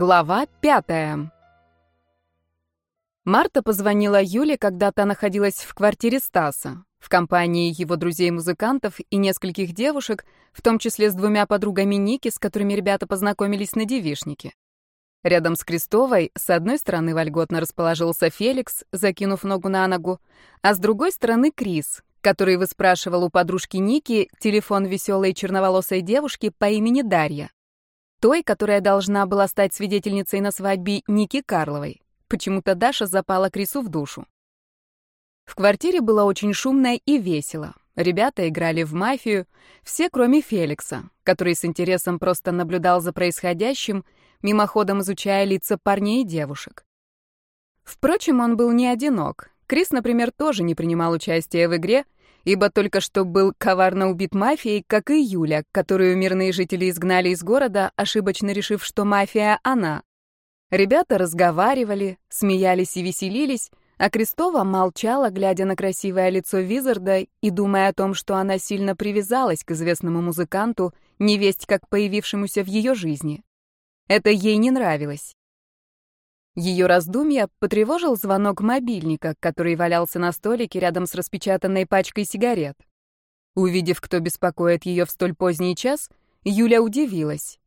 Глава пятая. Марта позвонила Юле, когда та находилась в квартире Стаса, в компании его друзей-музыкантов и нескольких девушек, в том числе с двумя подругами Ники, с которыми ребята познакомились на девишнике. Рядом с Крестовой с одной стороны вольготно расположился Феликс, закинув ногу на ногу, а с другой стороны Крис, который выспрашивал у подружки Ники телефон веселой черноволосой девушки по имени Дарья. Той, которая должна была стать свидетельницей на свадьбе Ники Карловой. Почему-то Даша запала Крису в душу. В квартире было очень шумно и весело. Ребята играли в мафию, все кроме Феликса, который с интересом просто наблюдал за происходящим, мимоходом изучая лица парней и девушек. Впрочем, он был не одинок. Крис, например, тоже не принимал участия в игре — ибо только что был коварно убит мафией, как и Юля, которую мирные жители изгнали из города, ошибочно решив, что мафия — она. Ребята разговаривали, смеялись и веселились, а Крестова молчала, глядя на красивое лицо Визарда и думая о том, что она сильно привязалась к известному музыканту, невесть как появившемуся в ее жизни. Это ей не нравилось. Ее раздумья потревожил звонок мобильника, который валялся на столике рядом с распечатанной пачкой сигарет. Увидев, кто беспокоит ее в столь поздний час, Юля удивилась.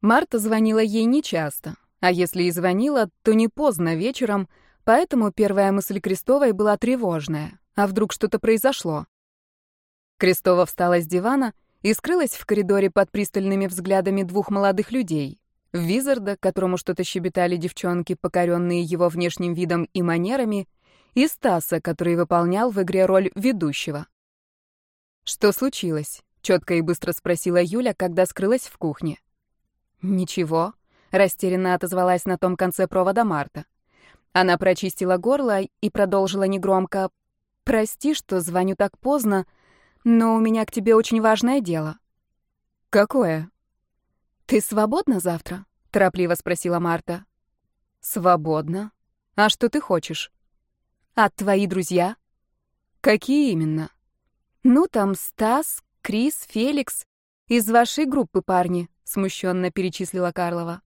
Марта звонила ей нечасто, а если и звонила, то не поздно вечером, поэтому первая мысль Крестовой была тревожная. А вдруг что-то произошло? Крестова встала с дивана и скрылась в коридоре под пристальными взглядами двух молодых людей. Визарда, которому что-то щебетали девчонки, покоренные его внешним видом и манерами, и Стаса, который выполнял в игре роль ведущего. «Что случилось?» — четко и быстро спросила Юля, когда скрылась в кухне. «Ничего», — растерянно отозвалась на том конце провода Марта. Она прочистила горло и продолжила негромко. «Прости, что звоню так поздно, но у меня к тебе очень важное дело». «Какое?» «Ты свободна завтра?» — торопливо спросила Марта. «Свободна? А что ты хочешь?» «А твои друзья?» «Какие именно?» «Ну, там Стас, Крис, Феликс. Из вашей группы парни», — смущенно перечислила Карлова.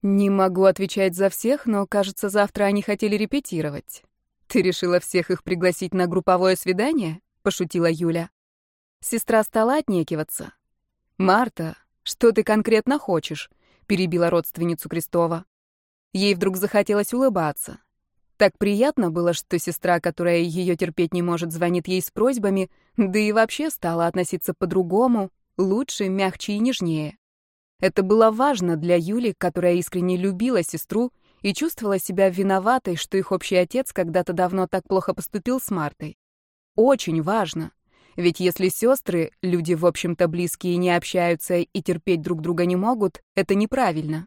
«Не могу отвечать за всех, но, кажется, завтра они хотели репетировать. Ты решила всех их пригласить на групповое свидание?» — пошутила Юля. Сестра стала отнекиваться. «Марта, «Что ты конкретно хочешь?» — перебила родственницу Крестова. Ей вдруг захотелось улыбаться. Так приятно было, что сестра, которая ее терпеть не может, звонит ей с просьбами, да и вообще стала относиться по-другому, лучше, мягче и нежнее. Это было важно для Юли, которая искренне любила сестру и чувствовала себя виноватой, что их общий отец когда-то давно так плохо поступил с Мартой. Очень важно. Ведь если сестры, люди, в общем-то, близкие, не общаются и терпеть друг друга не могут, это неправильно.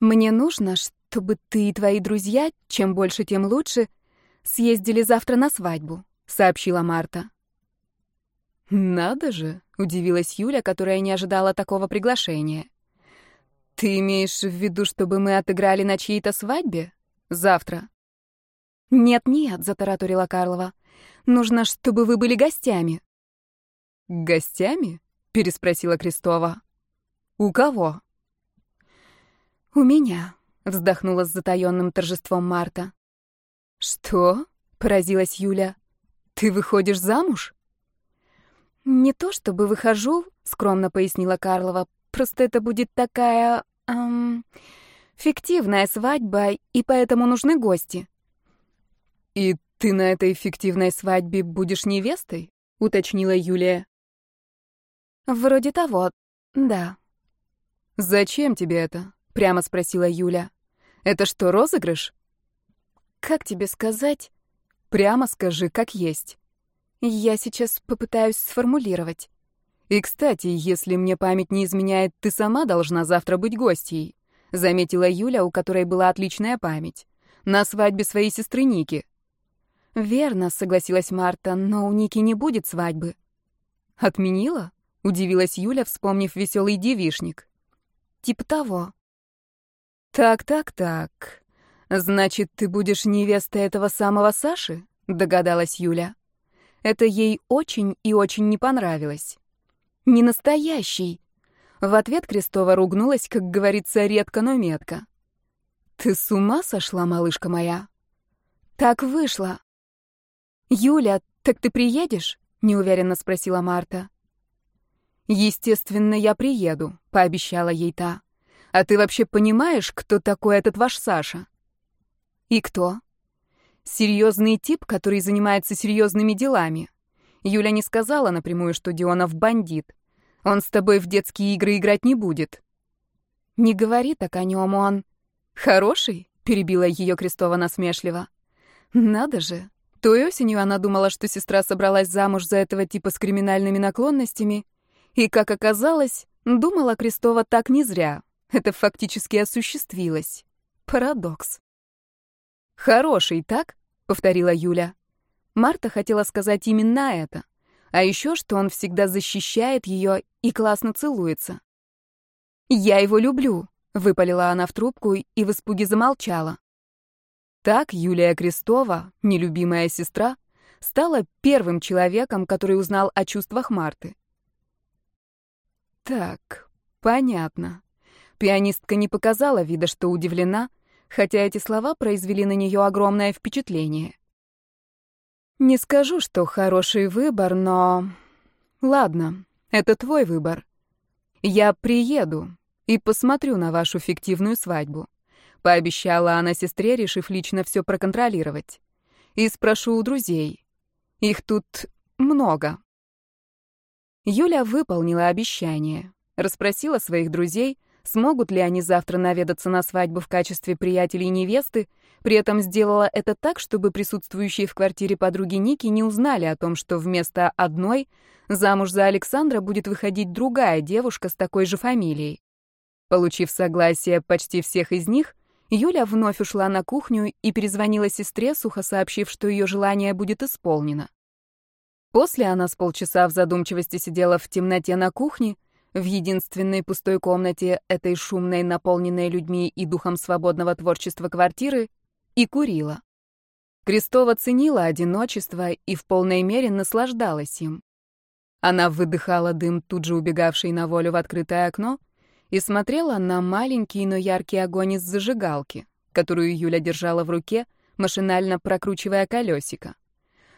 «Мне нужно, чтобы ты и твои друзья, чем больше, тем лучше, съездили завтра на свадьбу», — сообщила Марта. «Надо же», — удивилась Юля, которая не ожидала такого приглашения. «Ты имеешь в виду, чтобы мы отыграли на чьей-то свадьбе? Завтра?» «Нет-нет», — затараторила Карлова. Нужно, чтобы вы были гостями». «Гостями?» — переспросила Крестова. «У кого?» «У меня», — вздохнула с затаённым торжеством Марта. «Что?» — поразилась Юля. «Ты выходишь замуж?» «Не то чтобы выхожу», — скромно пояснила Карлова. «Просто это будет такая... Эм, фиктивная свадьба, и поэтому нужны гости». «И «Ты на этой фиктивной свадьбе будешь невестой?» — уточнила Юлия. «Вроде того, да». «Зачем тебе это?» — прямо спросила Юля. «Это что, розыгрыш?» «Как тебе сказать?» «Прямо скажи, как есть». «Я сейчас попытаюсь сформулировать». «И, кстати, если мне память не изменяет, ты сама должна завтра быть гостьей», — заметила Юля, у которой была отличная память. «На свадьбе своей сестры Ники». «Верно», — согласилась Марта, — «но у Ники не будет свадьбы». «Отменила?» — удивилась Юля, вспомнив веселый девишник. «Типа того». «Так-так-так. Значит, ты будешь невестой этого самого Саши?» — догадалась Юля. Это ей очень и очень не понравилось. «Не настоящий». В ответ Крестова ругнулась, как говорится, редко, но метко. «Ты с ума сошла, малышка моя?» «Так вышло». «Юля, так ты приедешь?» — неуверенно спросила Марта. «Естественно, я приеду», — пообещала ей та. «А ты вообще понимаешь, кто такой этот ваш Саша?» «И кто?» «Серьезный тип, который занимается серьезными делами». Юля не сказала напрямую, что Дионов бандит. Он с тобой в детские игры играть не будет. Не говори так о нем, он... Хороший? Перебила ее Крестова насмешливо. Надо же. Той осенью она думала, что сестра собралась замуж за этого типа с криминальными наклонностями. И, как оказалось, думала Крестова так не зря. Это фактически осуществилось. Парадокс. «Хороший, так?» — повторила Юля. Марта хотела сказать именно это. А еще, что он всегда защищает ее и классно целуется. «Я его люблю», — выпалила она в трубку и в испуге замолчала. Так Юлия Крестова, нелюбимая сестра, стала первым человеком, который узнал о чувствах Марты. Так, понятно. Пианистка не показала вида, что удивлена, хотя эти слова произвели на нее огромное впечатление. Не скажу, что хороший выбор, но... Ладно, это твой выбор. Я приеду и посмотрю на вашу фиктивную свадьбу. Пообещала она сестре, решив лично все проконтролировать. И спрошу у друзей. Их тут много. Юля выполнила обещание. Расспросила своих друзей, смогут ли они завтра наведаться на свадьбу в качестве приятелей невесты, при этом сделала это так, чтобы присутствующие в квартире подруги Ники не узнали о том, что вместо одной замуж за Александра будет выходить другая девушка с такой же фамилией. Получив согласие почти всех из них, Юля вновь ушла на кухню и перезвонила сестре, сухо сообщив, что ее желание будет исполнено. После она с полчаса в задумчивости сидела в темноте на кухне, в единственной пустой комнате этой шумной, наполненной людьми и духом свободного творчества квартиры, и курила. Крестова ценила одиночество и в полной мере наслаждалась им. Она выдыхала дым, тут же убегавший на волю в открытое окно, и смотрела на маленький, но яркий огонь из зажигалки, которую Юля держала в руке, машинально прокручивая колесико.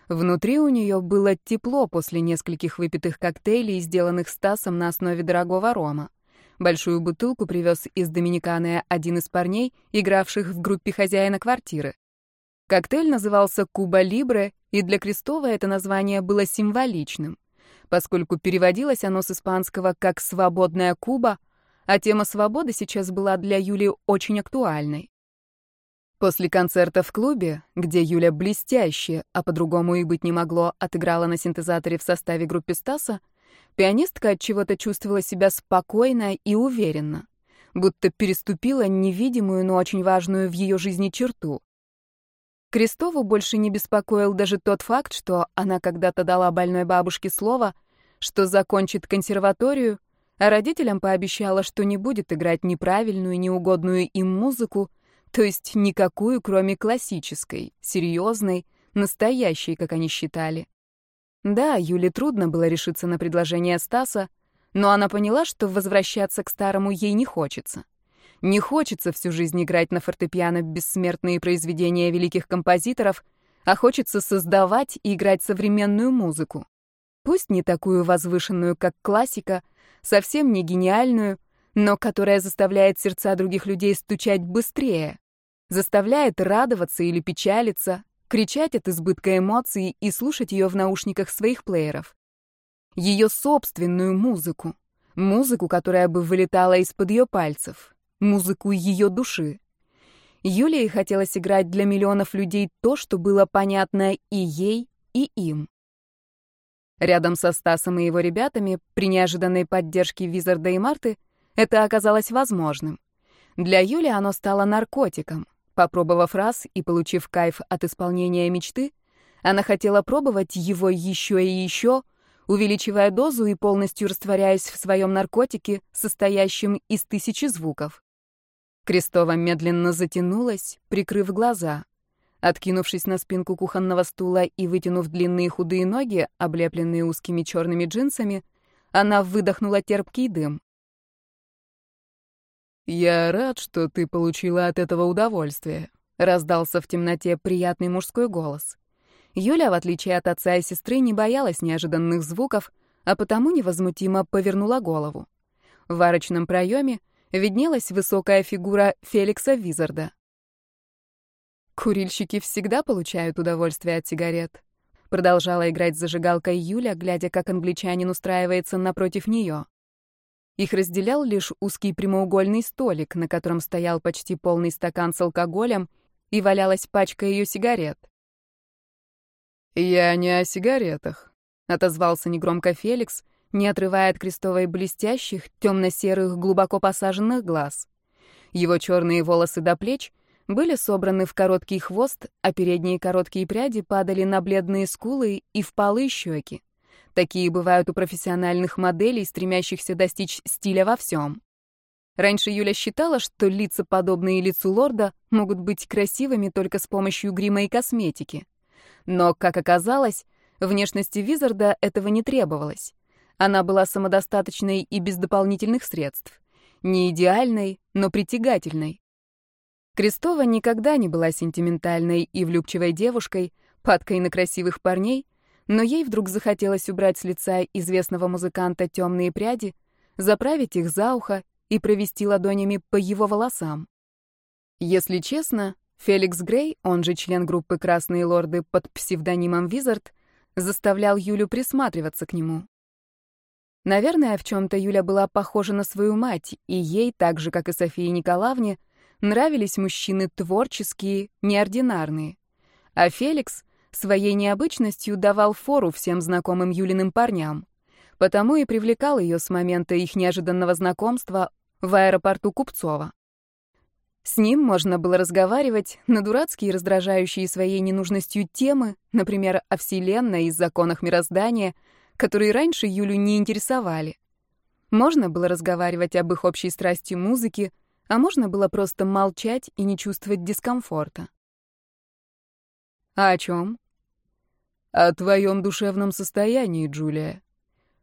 Внутри у нее было тепло после нескольких выпитых коктейлей, сделанных Стасом на основе дорогого рома. Большую бутылку привез из Доминиканы один из парней, игравших в группе хозяина квартиры. Коктейль назывался «Куба Либре», и для Крестова это название было символичным, поскольку переводилось оно с испанского как «свободная Куба», а тема свободы сейчас была для Юли очень актуальной. После концерта в клубе, где Юля блестяще, а по-другому и быть не могло, отыграла на синтезаторе в составе группы Стаса, Пианистка от чего-то чувствовала себя спокойно и уверенно, будто переступила невидимую, но очень важную в ее жизни черту. Крестову больше не беспокоил даже тот факт, что она когда-то дала больной бабушке слово, что закончит консерваторию, а родителям пообещала, что не будет играть неправильную, неугодную им музыку, то есть никакую, кроме классической, серьезной, настоящей, как они считали. Да, Юле трудно было решиться на предложение Стаса, но она поняла, что возвращаться к старому ей не хочется. Не хочется всю жизнь играть на фортепиано бессмертные произведения великих композиторов, а хочется создавать и играть современную музыку. Пусть не такую возвышенную, как классика, совсем не гениальную, но которая заставляет сердца других людей стучать быстрее, заставляет радоваться или печалиться, кричать от избытка эмоций и слушать ее в наушниках своих плееров. Ее собственную музыку. Музыку, которая бы вылетала из-под ее пальцев. Музыку ее души. Юлии хотелось играть для миллионов людей то, что было понятно и ей, и им. Рядом со Стасом и его ребятами, при неожиданной поддержке Визарда и Марты, это оказалось возможным. Для Юли оно стало наркотиком — Попробовав раз и получив кайф от исполнения мечты, она хотела пробовать его еще и еще, увеличивая дозу и полностью растворяясь в своем наркотике, состоящем из тысячи звуков. Крестова медленно затянулась, прикрыв глаза. Откинувшись на спинку кухонного стула и вытянув длинные худые ноги, облепленные узкими черными джинсами, она выдохнула терпкий дым. «Я рад, что ты получила от этого удовольствие», — раздался в темноте приятный мужской голос. Юля, в отличие от отца и сестры, не боялась неожиданных звуков, а потому невозмутимо повернула голову. В арочном проеме виднелась высокая фигура Феликса Визарда. «Курильщики всегда получают удовольствие от сигарет», — продолжала играть зажигалкой Юля, глядя, как англичанин устраивается напротив нее. Их разделял лишь узкий прямоугольный столик, на котором стоял почти полный стакан с алкоголем и валялась пачка ее сигарет. «Я не о сигаретах», — отозвался негромко Феликс, не отрывая от крестовой блестящих, темно-серых, глубоко посаженных глаз. Его черные волосы до плеч были собраны в короткий хвост, а передние короткие пряди падали на бледные скулы и впалые щеки. Такие бывают у профессиональных моделей, стремящихся достичь стиля во всем. Раньше Юля считала, что лица, подобные лицу лорда, могут быть красивыми только с помощью грима и косметики. Но, как оказалось, внешности Визарда этого не требовалось. Она была самодостаточной и без дополнительных средств. Не идеальной, но притягательной. Крестова никогда не была сентиментальной и влюбчивой девушкой, падкой на красивых парней, но ей вдруг захотелось убрать с лица известного музыканта темные пряди, заправить их за ухо и провести ладонями по его волосам. Если честно, Феликс Грей, он же член группы «Красные лорды» под псевдонимом Визард, заставлял Юлю присматриваться к нему. Наверное, в чем-то Юля была похожа на свою мать, и ей, так же, как и Софии Николаевне, нравились мужчины творческие, неординарные. А Феликс своей необычностью давал фору всем знакомым Юлиным парням. Потому и привлекал ее с момента их неожиданного знакомства в аэропорту Купцова. С ним можно было разговаривать на дурацкие, раздражающие своей ненужностью темы, например, о Вселенной и законах мироздания, которые раньше Юлю не интересовали. Можно было разговаривать об их общей страсти музыки, а можно было просто молчать и не чувствовать дискомфорта. «А о чем?» «О твоем душевном состоянии, Джулия».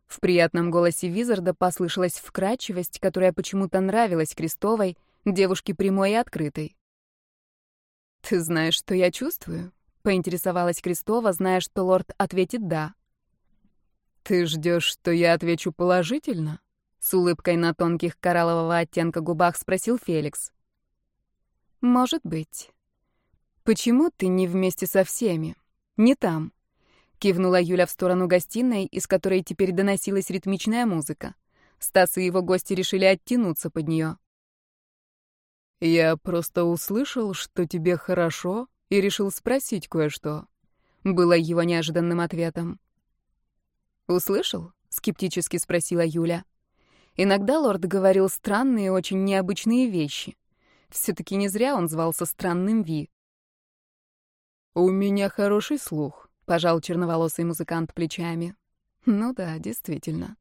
В приятном голосе Визарда послышалась вкрадчивость, которая почему-то нравилась Крестовой, девушке прямой и открытой. «Ты знаешь, что я чувствую?» — поинтересовалась Крестова, зная, что лорд ответит «да». «Ты ждешь, что я отвечу положительно?» — с улыбкой на тонких кораллового оттенка губах спросил Феликс. «Может быть». «Почему ты не вместе со всеми? Не там?» Кивнула Юля в сторону гостиной, из которой теперь доносилась ритмичная музыка. Стас и его гости решили оттянуться под нее. «Я просто услышал, что тебе хорошо, и решил спросить кое-что», — было его неожиданным ответом. «Услышал?» — скептически спросила Юля. Иногда лорд говорил странные, очень необычные вещи. Все-таки не зря он звался Странным Ви. «У меня хороший слух», — пожал черноволосый музыкант плечами. «Ну да, действительно».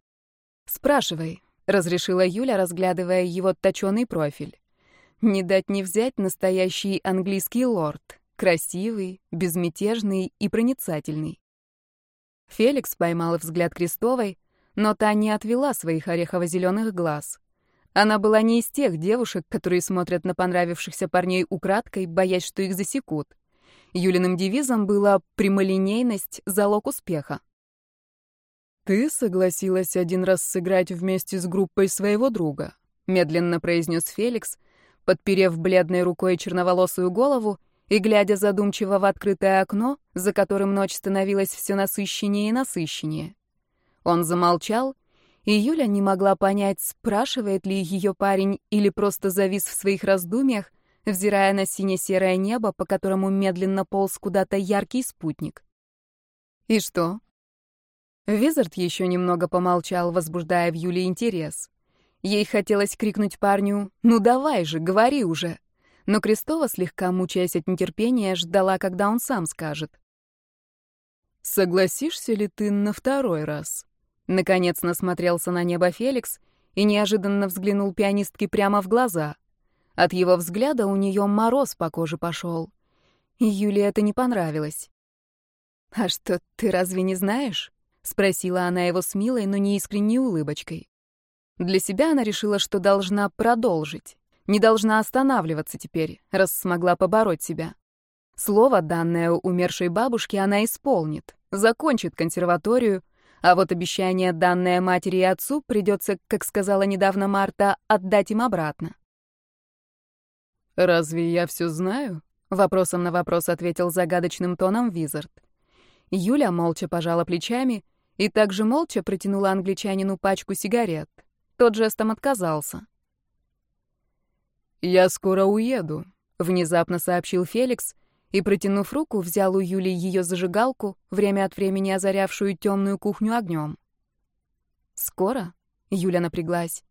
«Спрашивай», — разрешила Юля, разглядывая его точёный профиль. «Не дать не взять настоящий английский лорд. Красивый, безмятежный и проницательный». Феликс поймал взгляд Крестовой, но та не отвела своих орехово-зеленых глаз. Она была не из тех девушек, которые смотрят на понравившихся парней украдкой, боясь, что их засекут. Юлиным девизом было «прямолинейность — залог успеха». «Ты согласилась один раз сыграть вместе с группой своего друга», — медленно произнес Феликс, подперев бледной рукой черноволосую голову и глядя задумчиво в открытое окно, за которым ночь становилась все насыщеннее и насыщеннее. Он замолчал, и Юля не могла понять, спрашивает ли ее парень или просто завис в своих раздумьях, взирая на сине-серое небо, по которому медленно полз куда-то яркий спутник. «И что?» Визард еще немного помолчал, возбуждая в Юле интерес. Ей хотелось крикнуть парню «Ну давай же, говори уже!» Но Крестова, слегка мучаясь от нетерпения, ждала, когда он сам скажет. «Согласишься ли ты на второй раз?» Наконец насмотрелся на небо Феликс и неожиданно взглянул пианистке прямо в глаза. От его взгляда у нее мороз по коже пошел. И Юле это не понравилось. «А что, ты разве не знаешь?» — спросила она его с милой, но неискренней улыбочкой. Для себя она решила, что должна продолжить. Не должна останавливаться теперь, раз смогла побороть себя. Слово, данное умершей бабушке, она исполнит, закончит консерваторию, а вот обещание, данное матери и отцу, придется, как сказала недавно Марта, отдать им обратно. «Разве я все знаю?» — вопросом на вопрос ответил загадочным тоном Визард. Юля молча пожала плечами и также молча протянула англичанину пачку сигарет. Тот жестом отказался. «Я скоро уеду», — внезапно сообщил Феликс, и, протянув руку, взял у Юли ее зажигалку, время от времени озарявшую темную кухню огнем. «Скоро?» — Юля напряглась.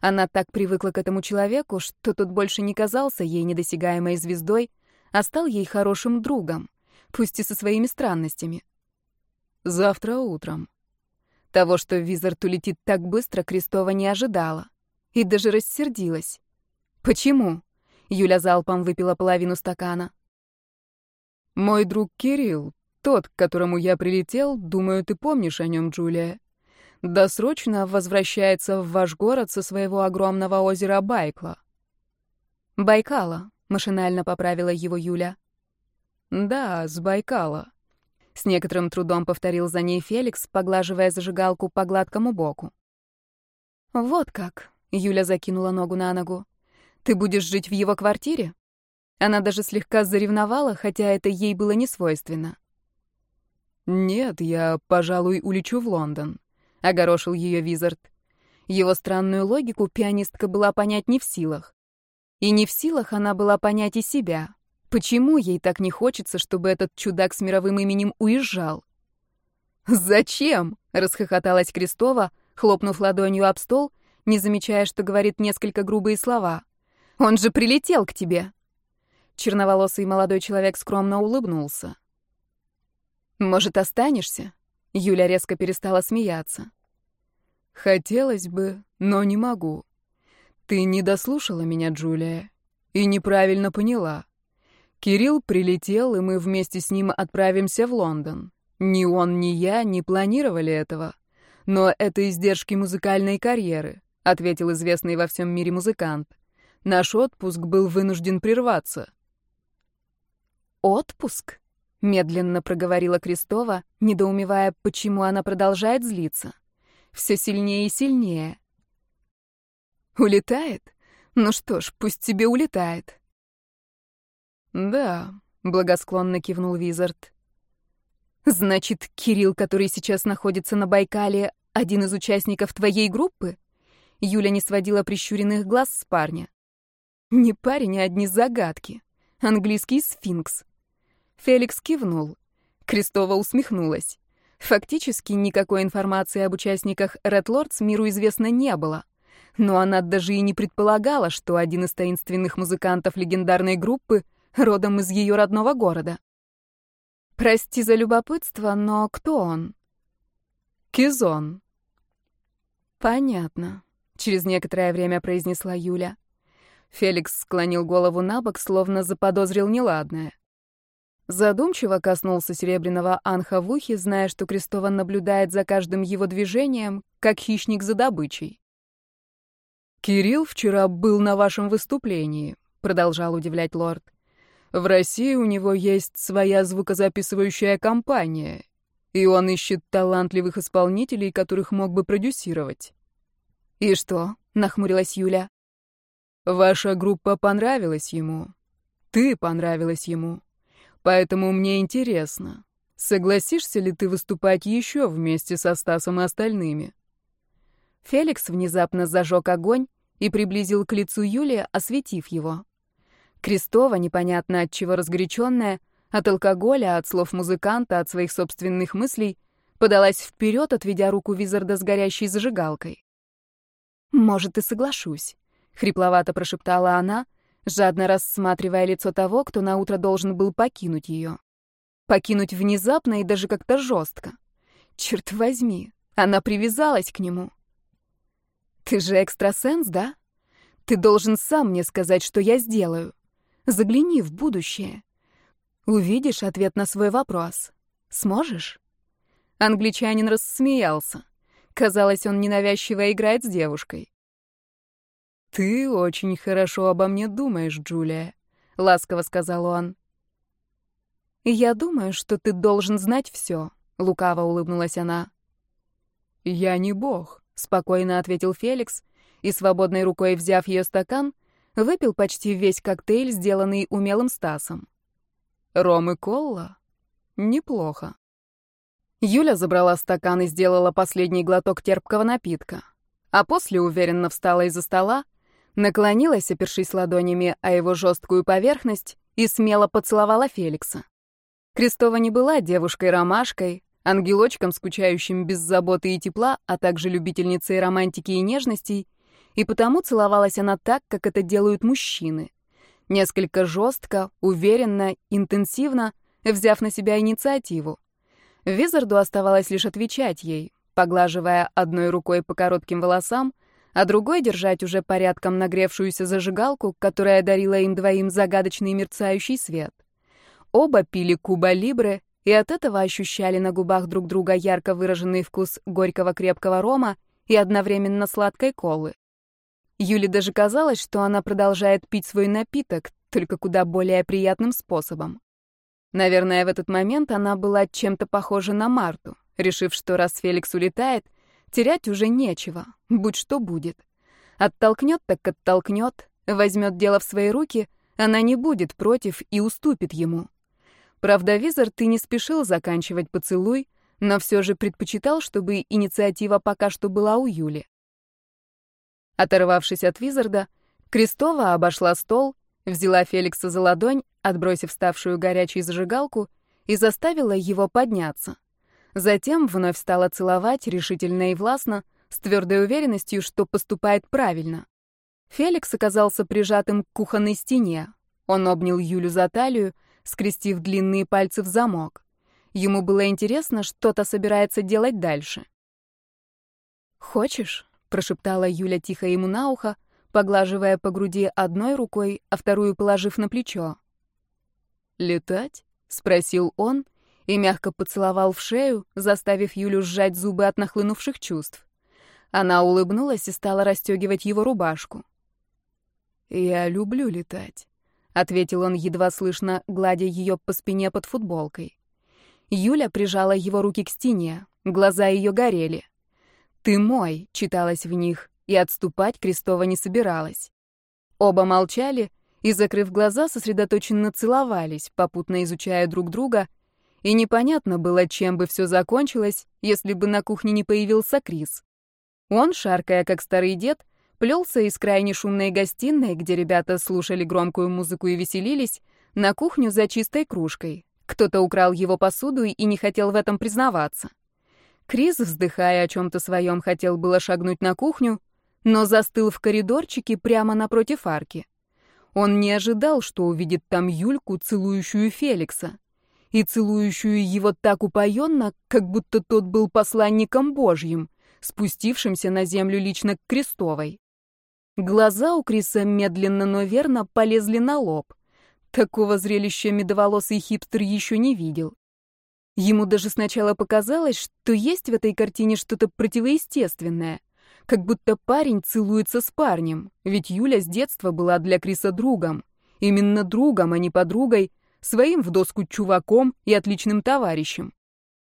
Она так привыкла к этому человеку, что тут больше не казался ей недосягаемой звездой, а стал ей хорошим другом, пусть и со своими странностями. «Завтра утром». Того, что Визард улетит так быстро, Крестова не ожидала. И даже рассердилась. «Почему?» Юля залпом выпила половину стакана. Мой друг Кирилл, тот, к которому я прилетел, думаю, ты помнишь о нем, Джулия. Досрочно возвращается в ваш город со своего огромного озера Байкла. Байкала, машинально поправила его Юля. Да, с Байкала. С некоторым трудом повторил за ней Феликс, поглаживая зажигалку по гладкому боку. Вот как, Юля закинула ногу на ногу. Ты будешь жить в его квартире? Она даже слегка заревновала, хотя это ей было не свойственно. «Нет, я, пожалуй, улечу в Лондон», — огорошил ее Визард. Его странную логику пианистка была понять не в силах. И не в силах она была понять и себя. Почему ей так не хочется, чтобы этот чудак с мировым именем уезжал? «Зачем?» — расхохоталась Крестова, хлопнув ладонью об стол, не замечая, что говорит несколько грубые слова. «Он же прилетел к тебе!» Черноволосый молодой человек скромно улыбнулся. «Может, останешься?» Юля резко перестала смеяться. «Хотелось бы, но не могу. Ты не дослушала меня, Джулия, и неправильно поняла. Кирилл прилетел, и мы вместе с ним отправимся в Лондон. Ни он, ни я не планировали этого. Но это издержки музыкальной карьеры», — ответил известный во всем мире музыкант. «Наш отпуск был вынужден прерваться. «Отпуск?» — медленно проговорила Крестова, недоумевая, почему она продолжает злиться. Все сильнее и сильнее. «Улетает? Ну что ж, пусть тебе улетает». «Да», — благосклонно кивнул Визард. «Значит, Кирилл, который сейчас находится на Байкале, один из участников твоей группы?» Юля не сводила прищуренных глаз с парня. «Не парень, а одни загадки. Английский сфинкс. Феликс кивнул. Крестова усмехнулась. Фактически никакой информации об участниках Red Lords миру известно не было. Но она даже и не предполагала, что один из таинственных музыкантов легендарной группы родом из ее родного города. «Прости за любопытство, но кто он?» «Кизон». «Понятно», — через некоторое время произнесла Юля. Феликс склонил голову на бок, словно заподозрил неладное. Задумчиво коснулся серебряного анха в ухе, зная, что Крестован наблюдает за каждым его движением, как хищник за добычей. «Кирилл вчера был на вашем выступлении», — продолжал удивлять лорд. «В России у него есть своя звукозаписывающая компания, и он ищет талантливых исполнителей, которых мог бы продюсировать». «И что?» — нахмурилась Юля. «Ваша группа понравилась ему. Ты понравилась ему. Поэтому мне интересно, согласишься ли ты выступать еще вместе со Стасом и остальными?» Феликс внезапно зажег огонь и приблизил к лицу Юлии, осветив его. Крестова, непонятно от чего разгоряченная, от алкоголя, от слов музыканта, от своих собственных мыслей, подалась вперед, отведя руку Визарда с горящей зажигалкой. «Может, и соглашусь», — хрипловато прошептала она, жадно рассматривая лицо того, кто на утро должен был покинуть ее. Покинуть внезапно и даже как-то жестко. Черт возьми, она привязалась к нему. Ты же экстрасенс, да? Ты должен сам мне сказать, что я сделаю. Загляни в будущее. Увидишь ответ на свой вопрос. Сможешь? Англичанин рассмеялся. Казалось, он ненавязчиво играет с девушкой. «Ты очень хорошо обо мне думаешь, Джулия», — ласково сказал он. «Я думаю, что ты должен знать все», — лукаво улыбнулась она. «Я не бог», — спокойно ответил Феликс, и, свободной рукой взяв ее стакан, выпил почти весь коктейль, сделанный умелым Стасом. «Ром и колла? Неплохо». Юля забрала стакан и сделала последний глоток терпкого напитка, а после уверенно встала из-за стола, наклонилась, опершись ладонями о его жесткую поверхность, и смело поцеловала Феликса. Крестова не была девушкой-ромашкой, ангелочком, скучающим без заботы и тепла, а также любительницей романтики и нежностей, и потому целовалась она так, как это делают мужчины. Несколько жестко, уверенно, интенсивно, взяв на себя инициативу. Визарду оставалось лишь отвечать ей, поглаживая одной рукой по коротким волосам, а другой держать уже порядком нагревшуюся зажигалку, которая дарила им двоим загадочный мерцающий свет. Оба пили куба либре, и от этого ощущали на губах друг друга ярко выраженный вкус горького крепкого рома и одновременно сладкой колы. Юле даже казалось, что она продолжает пить свой напиток, только куда более приятным способом. Наверное, в этот момент она была чем-то похожа на Марту, решив, что раз Феликс улетает, терять уже нечего, будь что будет. Оттолкнет так оттолкнет, возьмет дело в свои руки, она не будет против и уступит ему. Правда, Визер ты не спешил заканчивать поцелуй, но все же предпочитал, чтобы инициатива пока что была у Юли. Оторвавшись от Визарда, Крестова обошла стол, взяла Феликса за ладонь, отбросив ставшую горячей зажигалку, и заставила его подняться. Затем вновь стала целовать решительно и властно, с твердой уверенностью, что поступает правильно. Феликс оказался прижатым к кухонной стене. Он обнял Юлю за талию, скрестив длинные пальцы в замок. Ему было интересно, что-то собирается делать дальше. «Хочешь?» — прошептала Юля тихо ему на ухо, поглаживая по груди одной рукой, а вторую положив на плечо. «Летать?» — спросил он и мягко поцеловал в шею, заставив Юлю сжать зубы от нахлынувших чувств. Она улыбнулась и стала расстегивать его рубашку. «Я люблю летать», — ответил он едва слышно, гладя ее по спине под футболкой. Юля прижала его руки к стене, глаза ее горели. «Ты мой», — читалось в них, и отступать Крестова не собиралась. Оба молчали и, закрыв глаза, сосредоточенно целовались, попутно изучая друг друга, и непонятно было, чем бы все закончилось, если бы на кухне не появился Крис. Он, шаркая как старый дед, плелся из крайне шумной гостиной, где ребята слушали громкую музыку и веселились, на кухню за чистой кружкой. Кто-то украл его посуду и не хотел в этом признаваться. Крис, вздыхая о чем-то своем, хотел было шагнуть на кухню, но застыл в коридорчике прямо напротив арки. Он не ожидал, что увидит там Юльку, целующую Феликса, и целующую его так упоенно, как будто тот был посланником Божьим, спустившимся на землю лично к Крестовой. Глаза у Криса медленно, но верно полезли на лоб. Такого зрелища медоволосый хипстер еще не видел. Ему даже сначала показалось, что есть в этой картине что-то противоестественное. Как будто парень целуется с парнем, ведь Юля с детства была для Криса другом. Именно другом, а не подругой, своим в доску чуваком и отличным товарищем.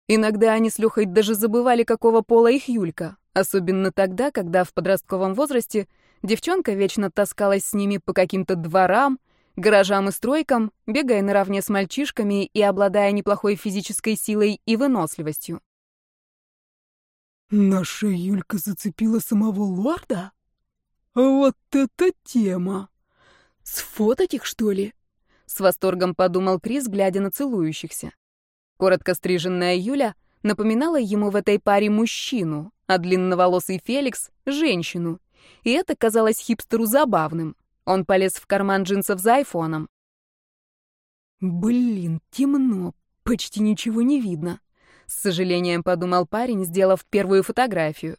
Иногда они с Лехой даже забывали, какого пола их Юлька, особенно тогда, когда в подростковом возрасте девчонка вечно таскалась с ними по каким-то дворам, гаражам и стройкам, бегая наравне с мальчишками и обладая неплохой физической силой и выносливостью. «Наша Юлька зацепила самого лорда? Вот это тема! Сфотать их, что ли?» С восторгом подумал Крис, глядя на целующихся. Коротко стриженная Юля напоминала ему в этой паре мужчину, а длинноволосый Феликс — женщину. И это казалось хипстеру забавным. Он полез в карман джинсов за айфоном. «Блин, темно, почти ничего не видно», — с сожалением подумал парень, сделав первую фотографию.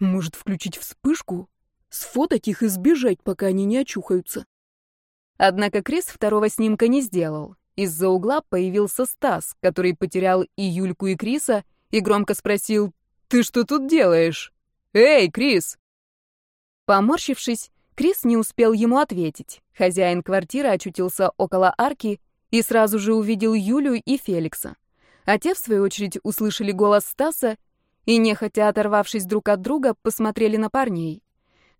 «Может, включить вспышку? Сфотать их и сбежать, пока они не очухаются?» Однако Крис второго снимка не сделал. Из-за угла появился Стас, который потерял и Юльку, и Криса, и громко спросил «Ты что тут делаешь? Эй, Крис!» Поморщившись, Крис не успел ему ответить. Хозяин квартиры очутился около арки и сразу же увидел Юлю и Феликса. А те, в свою очередь, услышали голос Стаса и, нехотя оторвавшись друг от друга, посмотрели на парней.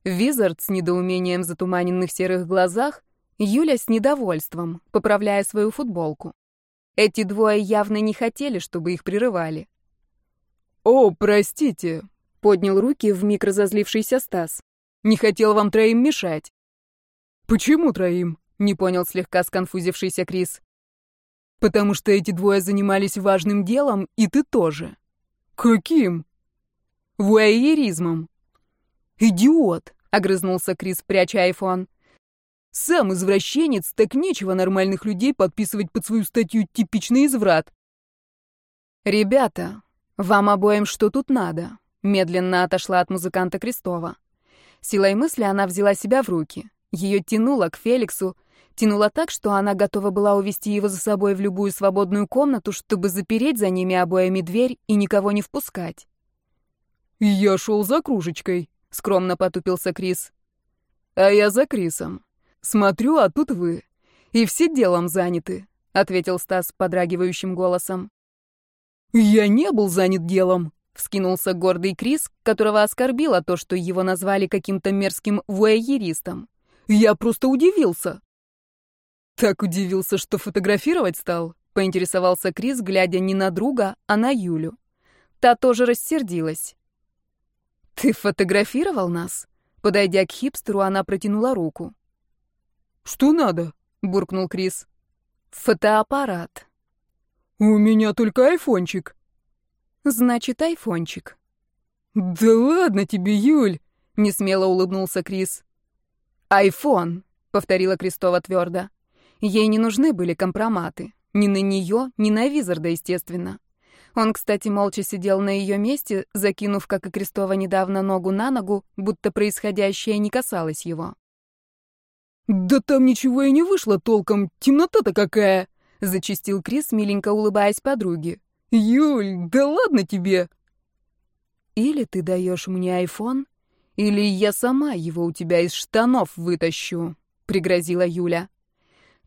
Визард с недоумением в затуманенных серых глазах, Юля с недовольством, поправляя свою футболку. Эти двое явно не хотели, чтобы их прерывали. «О, простите!» — поднял руки вмиг разозлившийся Стас. «Не хотел вам троим мешать». «Почему троим?» — не понял слегка сконфузившийся Крис. «Потому что эти двое занимались важным делом, и ты тоже». «Каким?» «Вуайеризмом». «Идиот!» — огрызнулся Крис, пряча айфон. Сам извращенец, так нечего нормальных людей подписывать под свою статью «Типичный изврат». «Ребята, вам обоим что тут надо?» Медленно отошла от музыканта Крестова. Силой мысли она взяла себя в руки. Ее тянуло к Феликсу, тянуло так, что она готова была увести его за собой в любую свободную комнату, чтобы запереть за ними обоими дверь и никого не впускать. «Я шел за кружечкой», — скромно потупился Крис. «А я за Крисом. Смотрю, а тут вы. И все делом заняты», — ответил Стас подрагивающим голосом. «Я не был занят делом», — вскинулся гордый Крис, которого оскорбило то, что его назвали каким-то мерзким вуайеристом. «Я просто удивился». «Так удивился, что фотографировать стал?» — поинтересовался Крис, глядя не на друга, а на Юлю. Та тоже рассердилась. «Ты фотографировал нас?» Подойдя к хипстеру, она протянула руку. «Что надо?» — буркнул Крис. «Фотоаппарат». «У меня только айфончик». «Значит, айфончик». «Да ладно тебе, Юль!» — несмело улыбнулся Крис. «Айфон», — повторила Крестова твердо. Ей не нужны были компроматы. Ни на нее, ни на Визарда, естественно. Он, кстати, молча сидел на ее месте, закинув, как и Крестова недавно, ногу на ногу, будто происходящее не касалось его. «Да там ничего и не вышло толком, темнота-то какая!» — зачистил Крис, миленько улыбаясь подруге. «Юль, да ладно тебе!» «Или ты даешь мне айфон, или я сама его у тебя из штанов вытащу», — пригрозила Юля.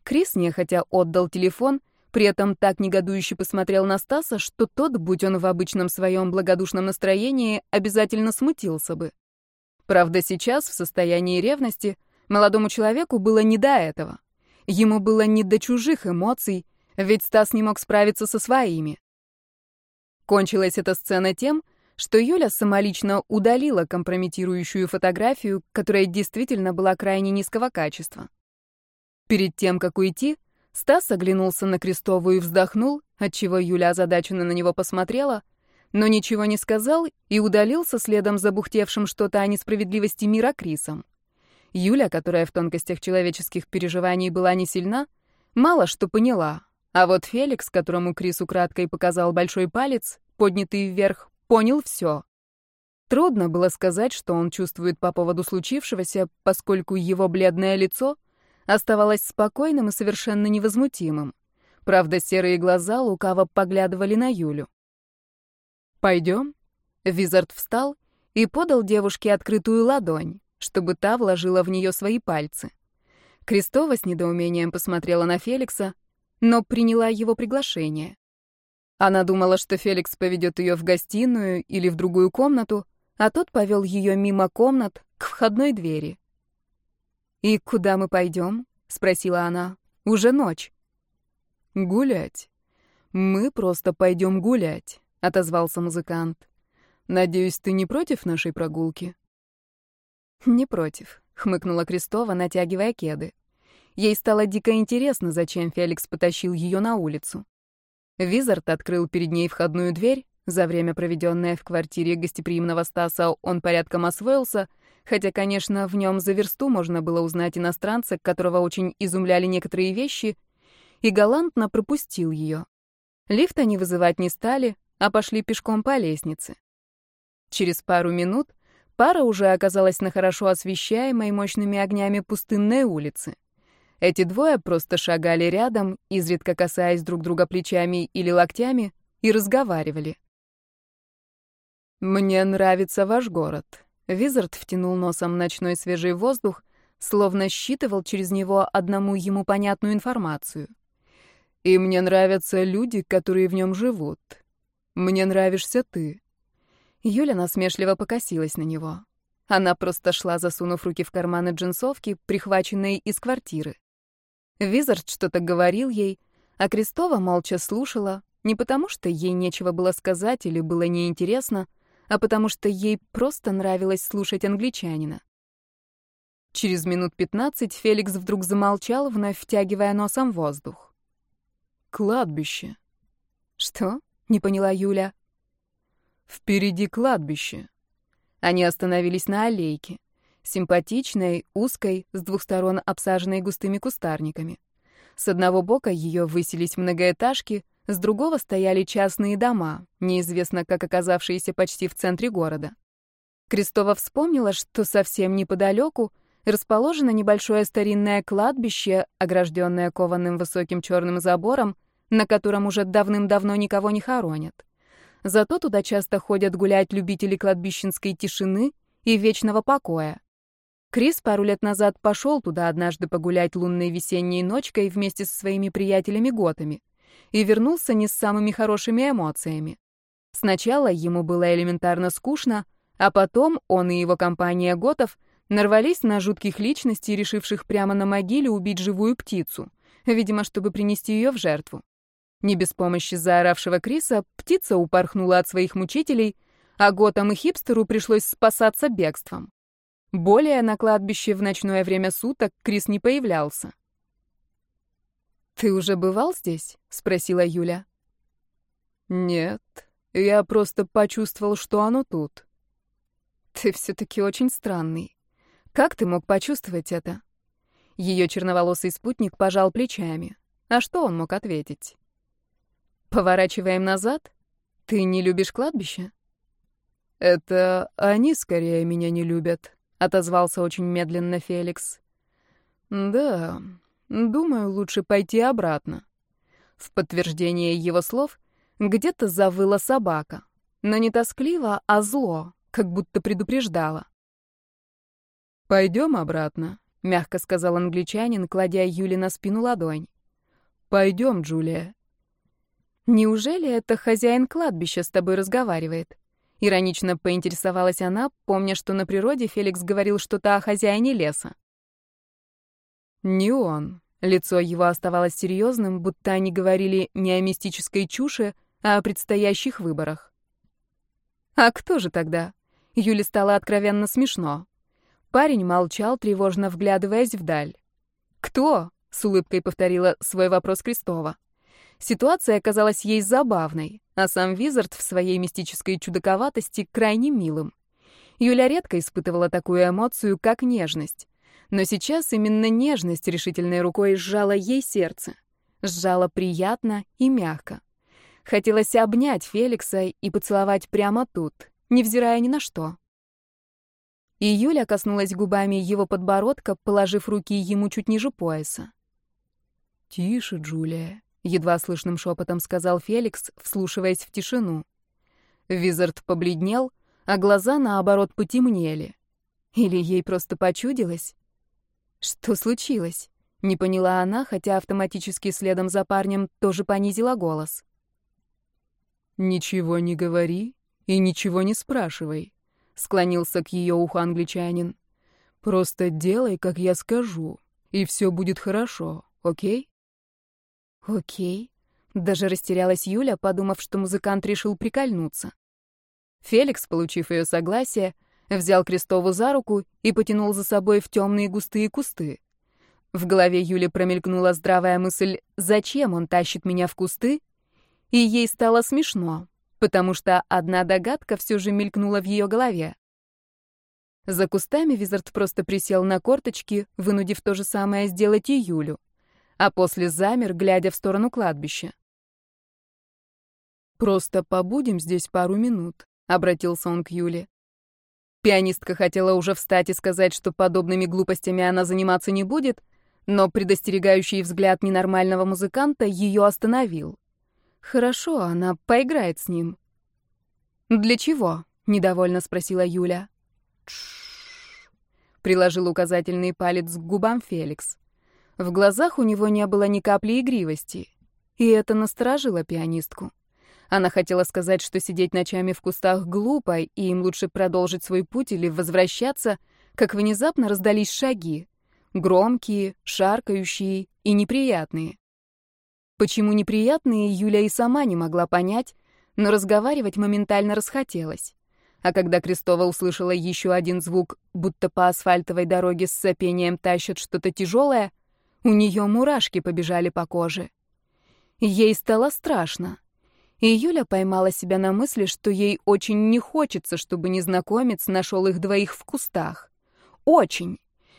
Крис нехотя отдал телефон, при этом так негодующе посмотрел на Стаса, что тот, будь он в обычном своем благодушном настроении, обязательно смутился бы. Правда, сейчас, в состоянии ревности, — Молодому человеку было не до этого. Ему было не до чужих эмоций, ведь Стас не мог справиться со своими. Кончилась эта сцена тем, что Юля самолично удалила компрометирующую фотографию, которая действительно была крайне низкого качества. Перед тем, как уйти, Стас оглянулся на Крестову и вздохнул, отчего Юля озадаченно на него посмотрела, но ничего не сказал и удалился следом за бухтевшим что-то о несправедливости мира Крисом. Юля, которая в тонкостях человеческих переживаний была не сильна, мало что поняла. А вот Феликс, которому Крис украдкой показал большой палец, поднятый вверх, понял все. Трудно было сказать, что он чувствует по поводу случившегося, поскольку его бледное лицо оставалось спокойным и совершенно невозмутимым. Правда, серые глаза лукаво поглядывали на Юлю. «Пойдем?» Визард встал и подал девушке открытую ладонь чтобы та вложила в нее свои пальцы. Крестова с недоумением посмотрела на Феликса, но приняла его приглашение. Она думала, что Феликс поведет ее в гостиную или в другую комнату, а тот повел ее мимо комнат к входной двери. «И куда мы пойдем?» — спросила она. «Уже ночь». «Гулять. Мы просто пойдем гулять», — отозвался музыкант. «Надеюсь, ты не против нашей прогулки?» «Не против», — хмыкнула Крестова, натягивая кеды. Ей стало дико интересно, зачем Феликс потащил ее на улицу. Визард открыл перед ней входную дверь. За время, проведенное в квартире гостеприимного Стаса, он порядком освоился, хотя, конечно, в нем за версту можно было узнать иностранца, которого очень изумляли некоторые вещи, и галантно пропустил ее. Лифт они вызывать не стали, а пошли пешком по лестнице. Через пару минут Пара уже оказалась на хорошо освещаемой мощными огнями пустынной улице. Эти двое просто шагали рядом, изредка касаясь друг друга плечами или локтями, и разговаривали. «Мне нравится ваш город». Визард втянул носом ночной свежий воздух, словно считывал через него одному ему понятную информацию. «И мне нравятся люди, которые в нем живут. Мне нравишься ты». Юля насмешливо покосилась на него. Она просто шла, засунув руки в карманы джинсовки, прихваченной из квартиры. Визард что-то говорил ей, а Крестова молча слушала, не потому что ей нечего было сказать или было неинтересно, а потому что ей просто нравилось слушать англичанина. Через минут пятнадцать Феликс вдруг замолчал, вновь втягивая носом воздух. «Кладбище». «Что?» — не поняла Юля. «Впереди кладбище». Они остановились на аллейке, симпатичной, узкой, с двух сторон обсаженной густыми кустарниками. С одного бока ее высились многоэтажки, с другого стояли частные дома, неизвестно как оказавшиеся почти в центре города. Крестова вспомнила, что совсем неподалеку расположено небольшое старинное кладбище, огражденное кованым высоким черным забором, на котором уже давным-давно никого не хоронят. Зато туда часто ходят гулять любители кладбищенской тишины и вечного покоя. Крис пару лет назад пошел туда однажды погулять лунной весенней ночкой вместе со своими приятелями-готами и вернулся не с самыми хорошими эмоциями. Сначала ему было элементарно скучно, а потом он и его компания готов нарвались на жутких личностей, решивших прямо на могиле убить живую птицу, видимо, чтобы принести ее в жертву. Не без помощи заоравшего Криса птица упорхнула от своих мучителей, а Готам и Хипстеру пришлось спасаться бегством. Более на кладбище в ночное время суток Крис не появлялся. «Ты уже бывал здесь?» — спросила Юля. «Нет, я просто почувствовал, что оно тут». «Ты все-таки очень странный. Как ты мог почувствовать это?» Ее черноволосый спутник пожал плечами. А что он мог ответить? Поворачиваем назад? Ты не любишь кладбище? Это они скорее меня не любят, отозвался очень медленно Феликс. Да, думаю, лучше пойти обратно. В подтверждение его слов где-то завыла собака, но не тоскливо, а зло, как будто предупреждала. «Пойдем обратно», — мягко сказал англичанин, кладя Юли на спину ладонь. «Пойдем, Джулия. «Неужели это хозяин кладбища с тобой разговаривает?» Иронично поинтересовалась она, помня, что на природе Феликс говорил что-то о хозяине леса. «Не он». Лицо его оставалось серьезным, будто они говорили не о мистической чуше, а о предстоящих выборах. «А кто же тогда?» Юле стало откровенно смешно. Парень молчал, тревожно вглядываясь вдаль. «Кто?» — с улыбкой повторила свой вопрос Крестова. Ситуация оказалась ей забавной, а сам Визард в своей мистической чудаковатости крайне милым. Юля редко испытывала такую эмоцию, как нежность. Но сейчас именно нежность решительной рукой сжала ей сердце. Сжала приятно и мягко. Хотелось обнять Феликса и поцеловать прямо тут, невзирая ни на что. И Юля коснулась губами его подбородка, положив руки ему чуть ниже пояса. «Тише, Джулия», едва слышным шепотом сказал Феликс, вслушиваясь в тишину. Визард побледнел, а глаза, наоборот, потемнели. Или ей просто почудилось? Что случилось? Не поняла она, хотя автоматически следом за парнем тоже понизила голос. «Ничего не говори и ничего не спрашивай», — склонился к ее уху англичанин. «Просто делай, как я скажу, и все будет хорошо, окей?» Окей. Даже растерялась Юля, подумав, что музыкант решил прикольнуться. Феликс, получив ее согласие, взял Крестову за руку и потянул за собой в темные густые кусты. В голове Юли промелькнула здравая мысль «Зачем он тащит меня в кусты?» И ей стало смешно, потому что одна догадка все же мелькнула в ее голове. За кустами Визард просто присел на корточки, вынудив то же самое сделать и Юлю а после замер, глядя в сторону кладбища. «Просто побудем здесь пару минут», — обратился он к Юле. Пианистка хотела уже встать и сказать, что подобными глупостями она заниматься не будет, но предостерегающий взгляд ненормального музыканта ее остановил. Хорошо, она поиграет с ним. «Для чего?» — недовольно спросила Юля. приложил указательный палец к губам Феликс. В глазах у него не было ни капли игривости, и это насторожило пианистку. Она хотела сказать, что сидеть ночами в кустах глупо, и им лучше продолжить свой путь или возвращаться, как внезапно раздались шаги. Громкие, шаркающие и неприятные. Почему неприятные, Юля и сама не могла понять, но разговаривать моментально расхотелось. А когда Крестова услышала еще один звук, будто по асфальтовой дороге с сопением тащат что-то тяжелое, у нее мурашки побежали по коже. Ей стало страшно. И Юля поймала себя на мысли, что ей очень не хочется, чтобы незнакомец нашел их двоих в кустах. Очень.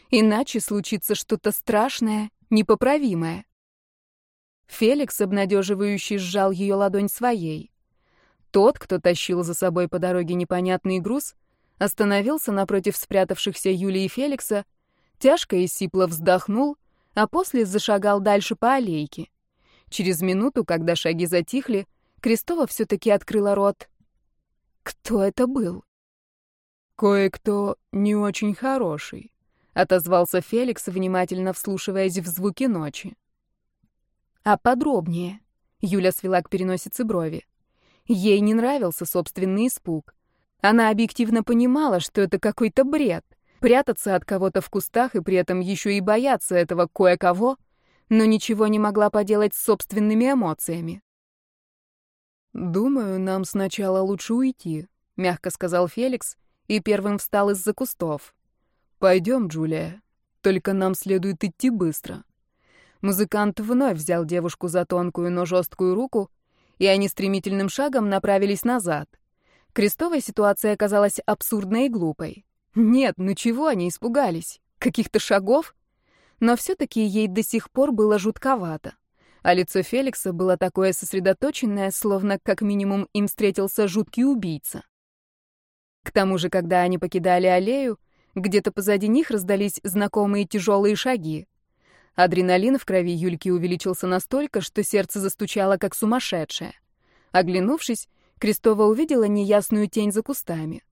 Иначе случится что-то страшное, непоправимое. Феликс, обнадеживающий, сжал ее ладонь своей. Тот, кто тащил за собой по дороге непонятный груз, остановился напротив спрятавшихся Юли и Феликса, тяжко и сипло вздохнул, а после зашагал дальше по аллейке. Через минуту, когда шаги затихли, Крестова все-таки открыла рот. Кто это был? «Кое-кто не очень хороший», — отозвался Феликс, внимательно вслушиваясь в звуки ночи. «А подробнее?» — Юля свела к переносице брови. Ей не нравился собственный испуг. Она объективно понимала, что это какой-то бред — прятаться от кого-то в кустах и при этом еще и бояться этого кое-кого, но ничего не могла поделать с собственными эмоциями. «Думаю, нам сначала лучше уйти», — мягко сказал Феликс и первым встал из-за кустов. «Пойдем, Джулия. Только нам следует идти быстро». Музыкант вновь взял девушку за тонкую, но жесткую руку, и они стремительным шагом направились назад. Крестовая ситуация оказалась абсурдной и глупой. Нет, ну чего они испугались? Каких-то шагов? Но все-таки ей до сих пор было жутковато. А лицо Феликса было такое сосредоточенное, словно как минимум им встретился жуткий убийца. К тому же, когда они покидали аллею, где-то позади них раздались знакомые тяжелые шаги. Адреналин в крови Юльки увеличился настолько, что сердце застучало как сумасшедшее. Оглянувшись, Крестова увидела неясную тень за кустами.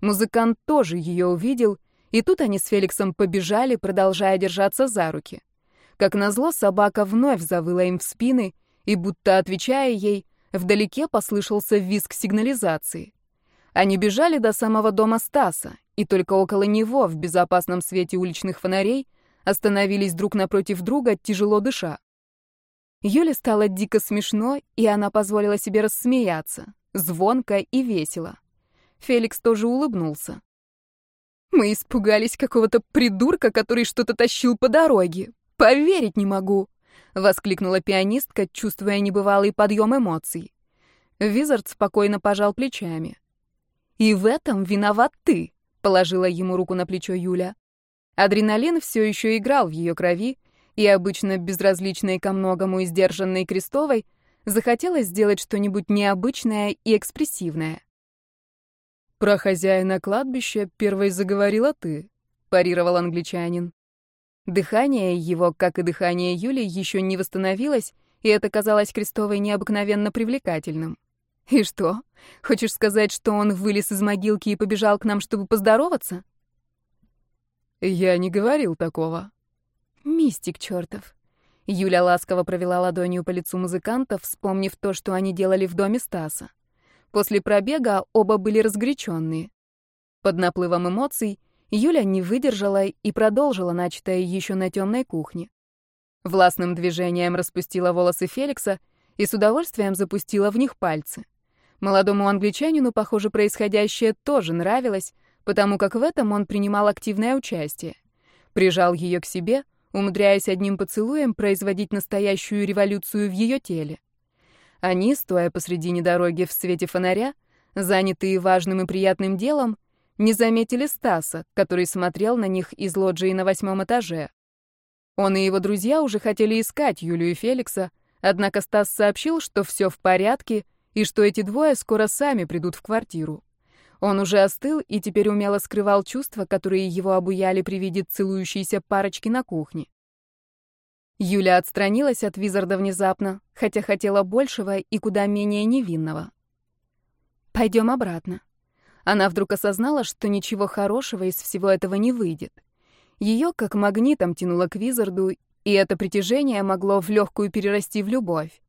Музыкант тоже ее увидел, и тут они с Феликсом побежали, продолжая держаться за руки. Как назло, собака вновь завыла им в спины, и, будто отвечая ей, вдалеке послышался визг сигнализации. Они бежали до самого дома Стаса, и только около него, в безопасном свете уличных фонарей, остановились друг напротив друга, тяжело дыша. Юле стало дико смешно, и она позволила себе рассмеяться, звонко и весело. Феликс тоже улыбнулся. «Мы испугались какого-то придурка, который что-то тащил по дороге. Поверить не могу!» — воскликнула пианистка, чувствуя небывалый подъем эмоций. Визард спокойно пожал плечами. «И в этом виноват ты», — положила ему руку на плечо Юля. Адреналин все еще играл в ее крови, и обычно безразличной ко многому и сдержанной Крестовой захотелось сделать что-нибудь необычное и экспрессивное. «Про хозяина кладбища первой заговорила ты», — парировал англичанин. Дыхание его, как и дыхание Юли, еще не восстановилось, и это казалось Крестовой необыкновенно привлекательным. И что? Хочешь сказать, что он вылез из могилки и побежал к нам, чтобы поздороваться? Я не говорил такого. Мистик чертов. Юля ласково провела ладонью по лицу музыкантов, вспомнив то, что они делали в доме Стаса. После пробега оба были разгоряченные. Под наплывом эмоций Юля не выдержала и продолжила начатое еще на темной кухне. Властным движением распустила волосы Феликса и с удовольствием запустила в них пальцы. Молодому англичанину, похоже, происходящее тоже нравилось, потому как в этом он принимал активное участие. Прижал ее к себе, умудряясь одним поцелуем производить настоящую революцию в ее теле. Они, стоя посредине дороги в свете фонаря, занятые важным и приятным делом, не заметили Стаса, который смотрел на них из лоджии на восьмом этаже. Он и его друзья уже хотели искать Юлию и Феликса, однако Стас сообщил, что все в порядке — и что эти двое скоро сами придут в квартиру. Он уже остыл и теперь умело скрывал чувства, которые его обуяли при виде целующейся парочки на кухне. Юля отстранилась от Визарда внезапно, хотя хотела большего и куда менее невинного. «Пойдем обратно». Она вдруг осознала, что ничего хорошего из всего этого не выйдет. Ее как магнитом тянуло к Визарду, и это притяжение могло в легкую перерасти в любовь.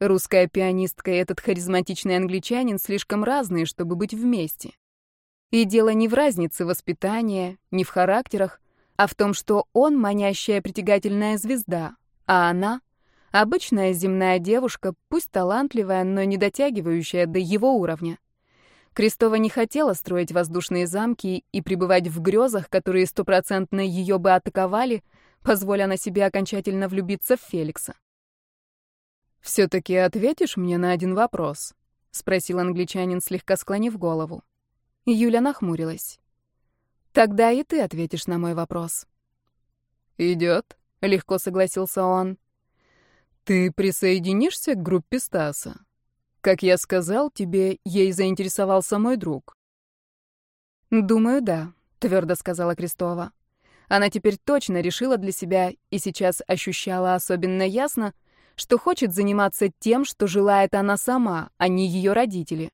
Русская пианистка и этот харизматичный англичанин слишком разные, чтобы быть вместе. И дело не в разнице воспитания, не в характерах, а в том, что он манящая притягательная звезда, а она — обычная земная девушка, пусть талантливая, но не дотягивающая до его уровня. Крестова не хотела строить воздушные замки и пребывать в грезах, которые стопроцентно ее бы атаковали, позволя на себе окончательно влюбиться в Феликса. «Все-таки ответишь мне на один вопрос?» — спросил англичанин, слегка склонив голову. Юля нахмурилась. «Тогда и ты ответишь на мой вопрос». «Идет», — легко согласился он. «Ты присоединишься к группе Стаса?» Как я сказал тебе, ей заинтересовался мой друг. Думаю, да, твердо сказала Крестова. Она теперь точно решила для себя и сейчас ощущала особенно ясно, что хочет заниматься тем, что желает она сама, а не ее родители.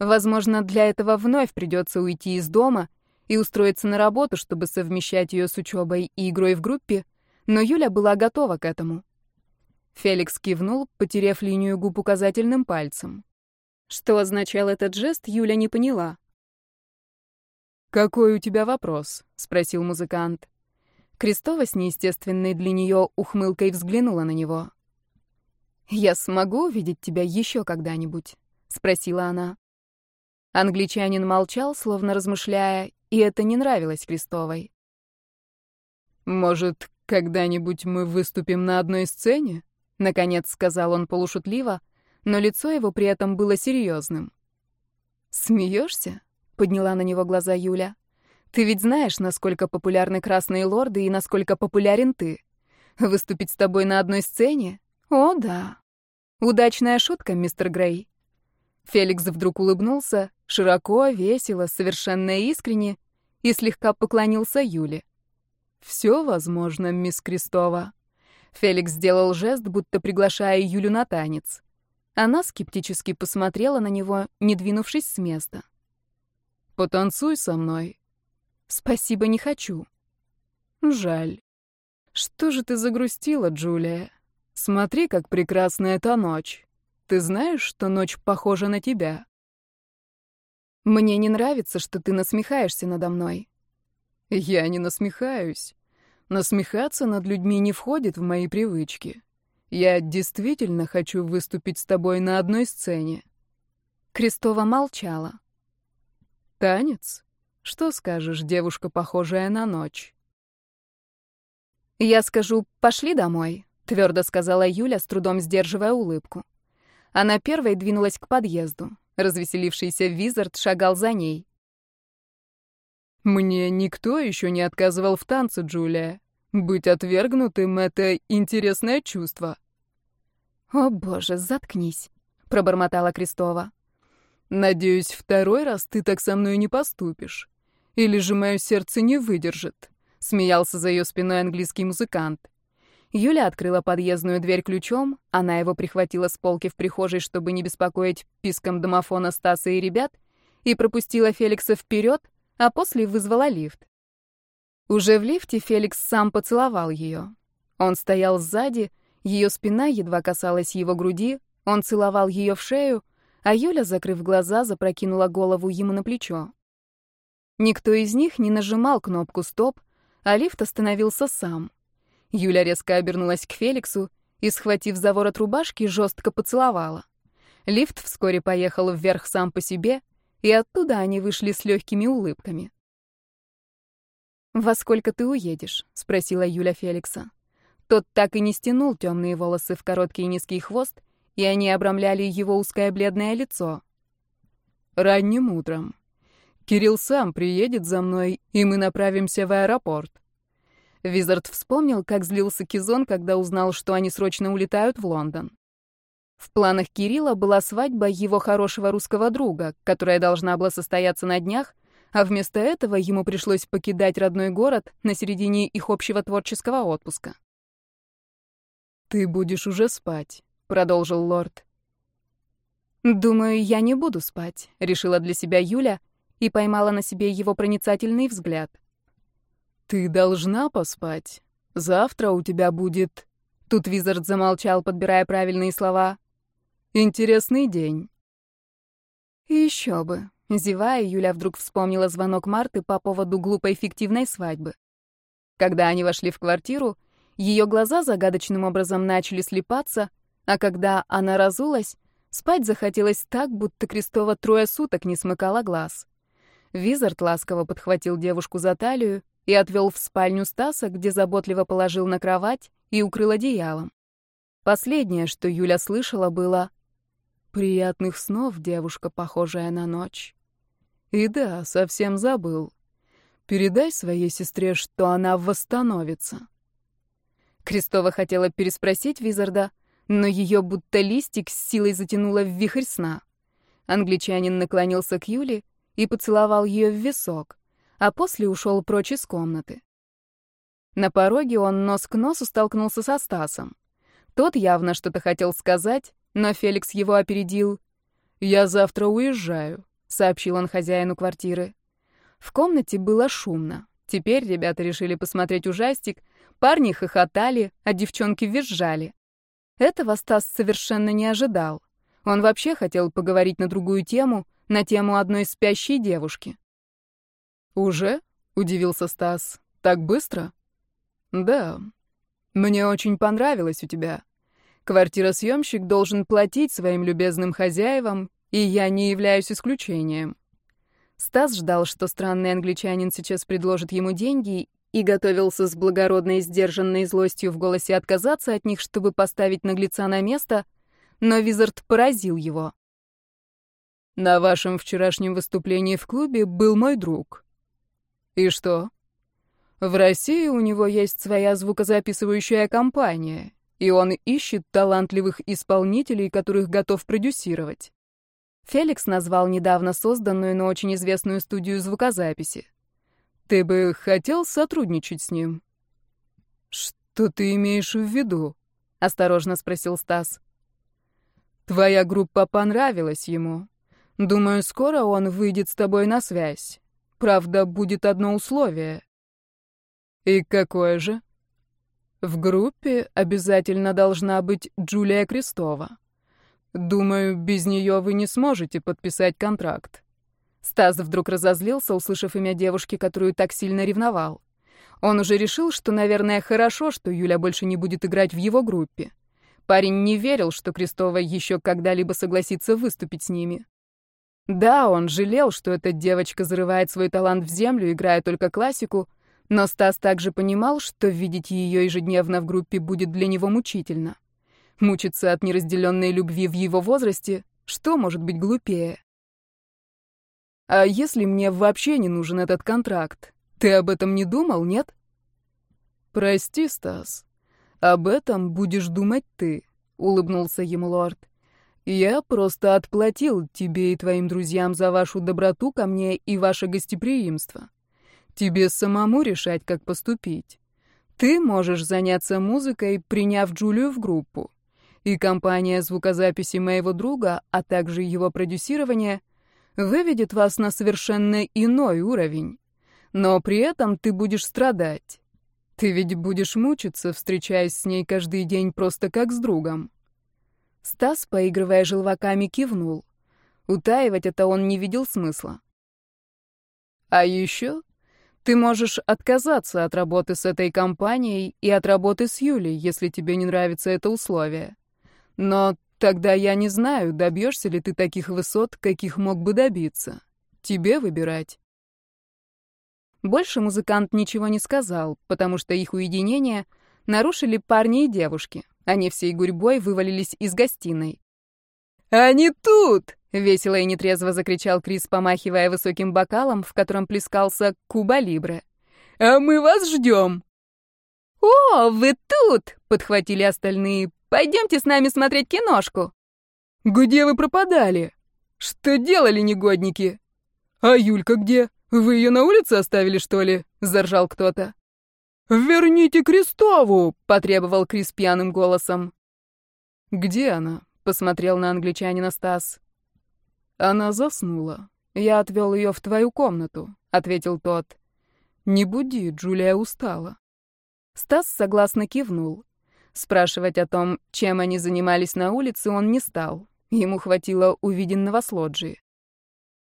Возможно, для этого вновь придется уйти из дома и устроиться на работу, чтобы совмещать ее с учебой и игрой в группе, но Юля была готова к этому. Феликс кивнул, потеряв линию губ указательным пальцем. Что означал этот жест, Юля не поняла. «Какой у тебя вопрос?» — спросил музыкант. Крестова с неестественной для нее ухмылкой взглянула на него. «Я смогу увидеть тебя еще когда-нибудь?» — спросила она. Англичанин молчал, словно размышляя, и это не нравилось Крестовой. «Может, когда-нибудь мы выступим на одной сцене?» Наконец сказал он полушутливо, но лицо его при этом было серьезным. «Смеешься?» — подняла на него глаза Юля. «Ты ведь знаешь, насколько популярны красные лорды и насколько популярен ты. Выступить с тобой на одной сцене? О, да. Удачная шутка, мистер Грей». Феликс вдруг улыбнулся, широко, весело, совершенно искренне, и слегка поклонился Юле. «Все возможно, мисс Крестова». Феликс сделал жест, будто приглашая Юлю на танец. Она скептически посмотрела на него, не двинувшись с места. «Потанцуй со мной». «Спасибо, не хочу». «Жаль. Что же ты загрустила, Джулия? Смотри, как прекрасна эта ночь. Ты знаешь, что ночь похожа на тебя?» «Мне не нравится, что ты насмехаешься надо мной». «Я не насмехаюсь. Насмехаться над людьми не входит в мои привычки. Я действительно хочу выступить с тобой на одной сцене. Крестова молчала. Танец? Что скажешь, девушка, похожая на ночь? Я скажу, пошли домой, твердо сказала Юля, с трудом сдерживая улыбку. Она первой двинулась к подъезду. Развеселившийся Визард шагал за ней. Мне никто еще не отказывал в танце, Джулия. Быть отвергнутым — это интересное чувство. «О, боже, заткнись», — пробормотала Крестова. «Надеюсь, второй раз ты так со мной не поступишь. Или же мое сердце не выдержит», — смеялся за ее спиной английский музыкант. Юля открыла подъездную дверь ключом, она его прихватила с полки в прихожей, чтобы не беспокоить писком домофона Стаса и ребят, и пропустила Феликса вперед, а после вызвала лифт. Уже в лифте Феликс сам поцеловал ее. Он стоял сзади, ее спина едва касалась его груди, он целовал ее в шею, а Юля, закрыв глаза, запрокинула голову ему на плечо. Никто из них не нажимал кнопку «Стоп», а лифт остановился сам. Юля резко обернулась к Феликсу и, схватив за ворот рубашки, жестко поцеловала. Лифт вскоре поехал вверх сам по себе, и оттуда они вышли с легкими улыбками. «Во сколько ты уедешь?» — спросила Юля Феликса. Тот так и не стянул темные волосы в короткий низкий хвост, и они обрамляли его узкое бледное лицо. «Ранним утром. Кирилл сам приедет за мной, и мы направимся в аэропорт». Визард вспомнил, как злился Кизон, когда узнал, что они срочно улетают в Лондон. В планах Кирилла была свадьба его хорошего русского друга, которая должна была состояться на днях, а вместо этого ему пришлось покидать родной город на середине их общего творческого отпуска. «Ты будешь уже спать», — продолжил лорд. «Думаю, я не буду спать», — решила для себя Юля и поймала на себе его проницательный взгляд. «Ты должна поспать. Завтра у тебя будет...» Тут Визард замолчал, подбирая правильные слова. «Интересный день». еще бы. Зевая, Юля вдруг вспомнила звонок Марты по поводу глупой фиктивной свадьбы. Когда они вошли в квартиру, ее глаза загадочным образом начали слепаться, а когда она разулась, спать захотелось так, будто Крестова трое суток не смыкала глаз. Визард ласково подхватил девушку за талию и отвел в спальню Стаса, где заботливо положил на кровать и укрыл одеялом. Последнее, что Юля слышала, было «Приятных снов, девушка, похожая на ночь». И да, совсем забыл. Передай своей сестре, что она восстановится. Крестова хотела переспросить Визарда, но ее будто листик с силой затянуло в вихрь сна. Англичанин наклонился к Юле и поцеловал ее в висок, а после ушел прочь из комнаты. На пороге он нос к носу столкнулся со Стасом. Тот явно что-то хотел сказать, но Феликс его опередил. «Я завтра уезжаю», — сообщил он хозяину квартиры. В комнате было шумно. Теперь ребята решили посмотреть ужастик. Парни хохотали, а девчонки визжали. Этого Стас совершенно не ожидал. Он вообще хотел поговорить на другую тему, на тему одной спящей девушки. «Уже?» — удивился Стас. «Так быстро?» «Да. Мне очень понравилось у тебя. Квартиросъемщик должен платить своим любезным хозяевам, и я не являюсь исключением. Стас ждал, что странный англичанин сейчас предложит ему деньги, и готовился с благородной сдержанной злостью в голосе отказаться от них, чтобы поставить наглеца на место, но Визард поразил его. «На вашем вчерашнем выступлении в клубе был мой друг». «И что?» «В России у него есть своя звукозаписывающая компания, и он ищет талантливых исполнителей, которых готов продюсировать. Феликс назвал недавно созданную, но очень известную студию звукозаписи. «Ты бы хотел сотрудничать с ним?» «Что ты имеешь в виду?» — осторожно спросил Стас. «Твоя группа понравилась ему. Думаю, скоро он выйдет с тобой на связь. Правда, будет одно условие». «И какое же?» «В группе обязательно должна быть Джулия Крестова». Думаю, без нее вы не сможете подписать контракт. Стас вдруг разозлился, услышав имя девушки, которую так сильно ревновал. Он уже решил, что, наверное, хорошо, что Юля больше не будет играть в его группе. Парень не верил, что Крестова еще когда-либо согласится выступить с ними. Да, он жалел, что эта девочка зарывает свой талант в землю, играя только классику, но Стас также понимал, что видеть ее ежедневно в группе будет для него мучительно. Мучиться от неразделенной любви в его возрасте, что может быть глупее? А если мне вообще не нужен этот контракт? Ты об этом не думал, нет? Прости, Стас. Об этом будешь думать ты, улыбнулся ему лорд. Я просто отплатил тебе и твоим друзьям за вашу доброту ко мне и ваше гостеприимство. Тебе самому решать, как поступить. Ты можешь заняться музыкой, приняв Джулию в группу и компания звукозаписи моего друга, а также его продюсирование, выведет вас на совершенно иной уровень. Но при этом ты будешь страдать. Ты ведь будешь мучиться, встречаясь с ней каждый день просто как с другом. Стас, поигрывая желваками, кивнул. Утаивать это он не видел смысла. А еще ты можешь отказаться от работы с этой компанией и от работы с Юлей, если тебе не нравится это условие. Но тогда я не знаю, добьешься ли ты таких высот, каких мог бы добиться. Тебе выбирать. Больше музыкант ничего не сказал, потому что их уединение нарушили парни и девушки. Они всей гурьбой вывалились из гостиной. «Они тут!» — весело и нетрезво закричал Крис, помахивая высоким бокалом, в котором плескался Куба Либре. «А мы вас ждем!» «О, вы тут!» — подхватили остальные. Пойдемте с нами смотреть киношку. Где вы пропадали? Что делали, негодники? А Юлька где? Вы ее на улице оставили, что ли? Заржал кто-то. «Верните Крестову!» — потребовал Крис пьяным голосом. «Где она?» — посмотрел на англичанина Стас. «Она заснула. Я отвел ее в твою комнату», — ответил тот. «Не буди, Джулия устала». Стас согласно кивнул. Спрашивать о том, чем они занимались на улице, он не стал. Ему хватило увиденного с лоджии.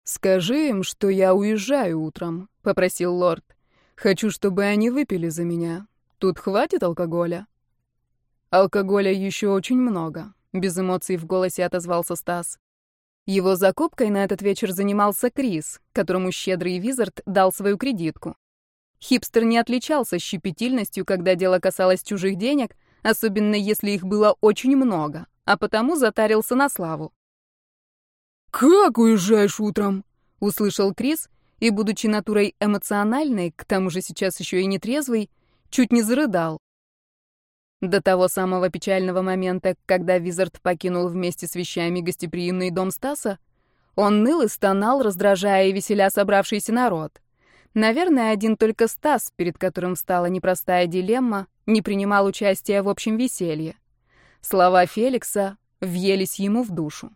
«Скажи им, что я уезжаю утром», — попросил лорд. «Хочу, чтобы они выпили за меня. Тут хватит алкоголя?» «Алкоголя еще очень много», — без эмоций в голосе отозвался Стас. Его закупкой на этот вечер занимался Крис, которому щедрый Визард дал свою кредитку. Хипстер не отличался щепетильностью, когда дело касалось чужих денег, особенно если их было очень много, а потому затарился на славу. «Как уезжаешь утром?» — услышал Крис, и, будучи натурой эмоциональной, к тому же сейчас еще и нетрезвый, чуть не зарыдал. До того самого печального момента, когда Визард покинул вместе с вещами гостеприимный дом Стаса, он ныл и стонал, раздражая и веселя собравшийся народ. Наверное, один только Стас, перед которым стала непростая дилемма, не принимал участия в общем веселье. Слова Феликса въелись ему в душу.